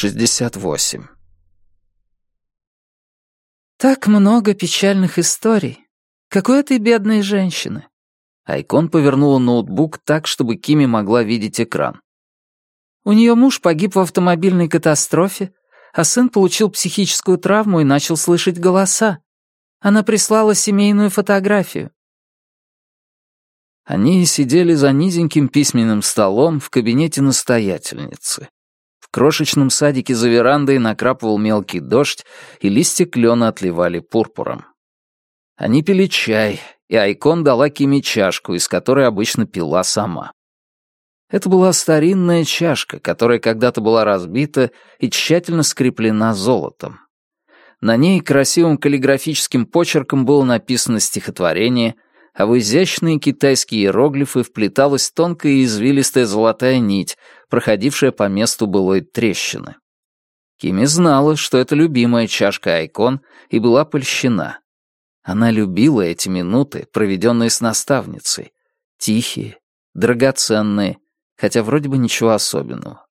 68. Так много печальных историй. Какой ты бедной женщины. Айкон повернула ноутбук так, чтобы Кими могла видеть экран. У нее муж погиб в автомобильной катастрофе, а сын получил психическую травму и начал слышать голоса. Она прислала семейную фотографию. Они сидели за низеньким письменным столом в кабинете настоятельницы. Крошечном садике за верандой накрапывал мелкий дождь, и листья клена отливали пурпуром. Они пили чай, и Айкон дала Кими чашку, из которой обычно пила сама. Это была старинная чашка, которая когда-то была разбита и тщательно скреплена золотом. На ней красивым каллиграфическим почерком было написано стихотворение, а в изящные китайские иероглифы вплеталась тонкая и извилистая золотая нить, проходившая по месту былой трещины. Кими знала, что это любимая чашка Айкон, и была польщена. Она любила эти минуты, проведенные с наставницей. Тихие, драгоценные, хотя вроде бы ничего особенного.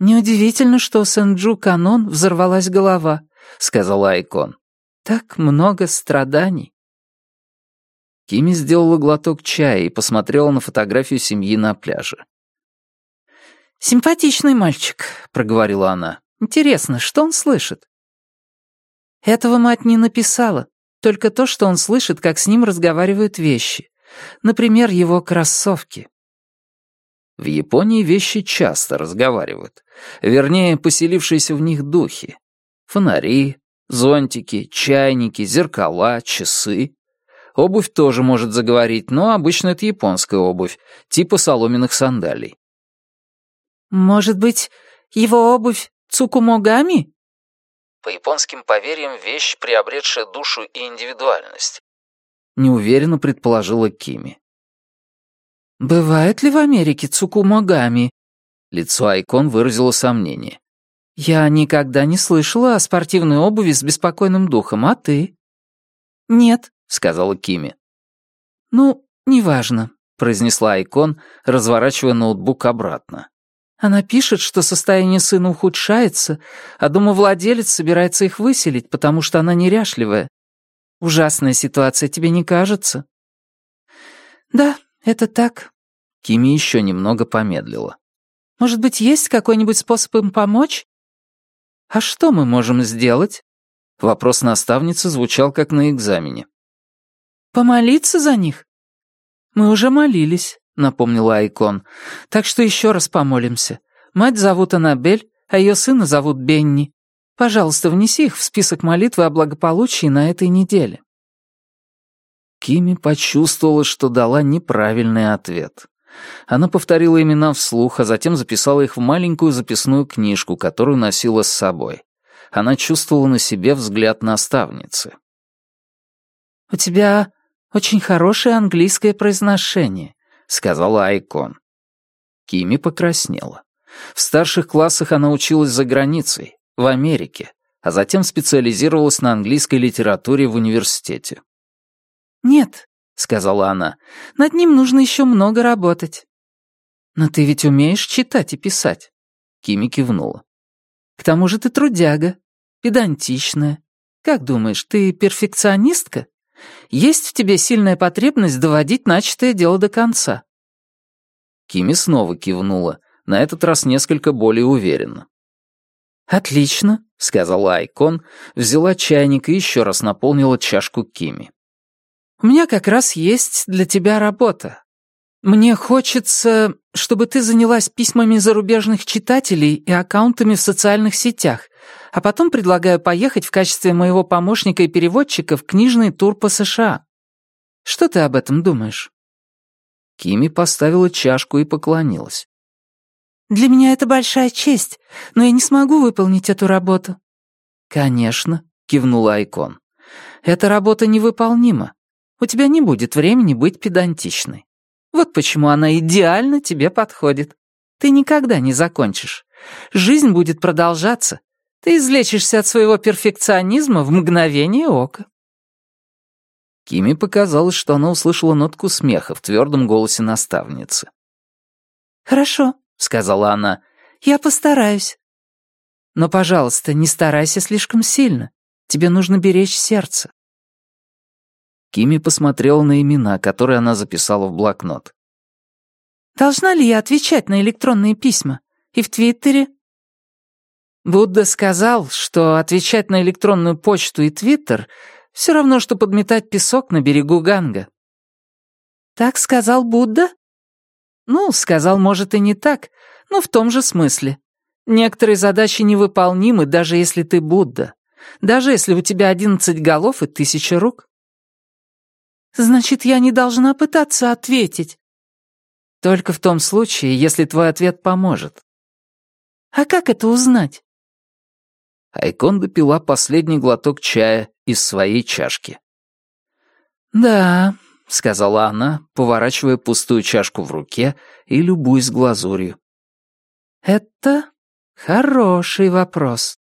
«Неудивительно, что у Сэнджу Канон взорвалась голова», — сказала Айкон. «Так много страданий». Кими сделала глоток чая и посмотрела на фотографию семьи на пляже. «Симпатичный мальчик», — проговорила она. «Интересно, что он слышит?» Этого мать не написала, только то, что он слышит, как с ним разговаривают вещи. Например, его кроссовки. В Японии вещи часто разговаривают. Вернее, поселившиеся в них духи. Фонари, зонтики, чайники, зеркала, часы. Обувь тоже может заговорить, но обычно это японская обувь, типа соломенных сандалий. «Может быть, его обувь Цукумогами?» По японским поверьям, вещь, приобретшая душу и индивидуальность. Неуверенно предположила Кими. «Бывает ли в Америке цукумогами?» Лицо Айкон выразило сомнение. «Я никогда не слышала о спортивной обуви с беспокойным духом, а ты?» «Нет», — сказала Кими. «Ну, неважно», — произнесла Айкон, разворачивая ноутбук обратно. Она пишет, что состояние сына ухудшается, а домовладелец собирается их выселить, потому что она неряшливая. Ужасная ситуация, тебе не кажется? Да, это так. Кими еще немного помедлила. Может быть, есть какой-нибудь способ им помочь? А что мы можем сделать? Вопрос наставницы звучал как на экзамене. Помолиться за них? Мы уже молились, напомнила Айкон. Так что еще раз помолимся. Мать зовут Аннабель, а ее сына зовут Бенни. Пожалуйста, внеси их в список молитвы о благополучии на этой неделе. Кими почувствовала, что дала неправильный ответ. Она повторила имена вслух, а затем записала их в маленькую записную книжку, которую носила с собой. Она чувствовала на себе взгляд наставницы. «У тебя очень хорошее английское произношение», — сказала Айкон. Кими покраснела. В старших классах она училась за границей, в Америке, а затем специализировалась на английской литературе в университете. «Нет», — сказала она, — «над ним нужно еще много работать». «Но ты ведь умеешь читать и писать?» Кими кивнула. «К тому же ты трудяга, педантичная. Как думаешь, ты перфекционистка? Есть в тебе сильная потребность доводить начатое дело до конца?» Кими снова кивнула, на этот раз несколько более уверенно. «Отлично», — сказала Айкон, взяла чайник и еще раз наполнила чашку Кими. У меня как раз есть для тебя работа. Мне хочется, чтобы ты занялась письмами зарубежных читателей и аккаунтами в социальных сетях, а потом предлагаю поехать в качестве моего помощника и переводчика в книжный тур по США. Что ты об этом думаешь?» Кими поставила чашку и поклонилась. «Для меня это большая честь, но я не смогу выполнить эту работу». «Конечно», — кивнула Айкон. «Эта работа невыполнима. У тебя не будет времени быть педантичной. Вот почему она идеально тебе подходит. Ты никогда не закончишь. Жизнь будет продолжаться. Ты излечишься от своего перфекционизма в мгновение ока. Кими показалось, что она услышала нотку смеха в твердом голосе наставницы. «Хорошо», — сказала она. «Я постараюсь». «Но, пожалуйста, не старайся слишком сильно. Тебе нужно беречь сердце». Кими посмотрела на имена, которые она записала в блокнот. «Должна ли я отвечать на электронные письма? И в Твиттере?» Будда сказал, что отвечать на электронную почту и Твиттер все равно, что подметать песок на берегу Ганга. «Так сказал Будда?» «Ну, сказал, может, и не так, но в том же смысле. Некоторые задачи невыполнимы, даже если ты Будда. Даже если у тебя одиннадцать голов и тысяча рук». «Значит, я не должна пытаться ответить?» «Только в том случае, если твой ответ поможет». «А как это узнать?» Айкон допила последний глоток чая из своей чашки. «Да», — сказала она, поворачивая пустую чашку в руке и любуясь глазурью. «Это хороший вопрос».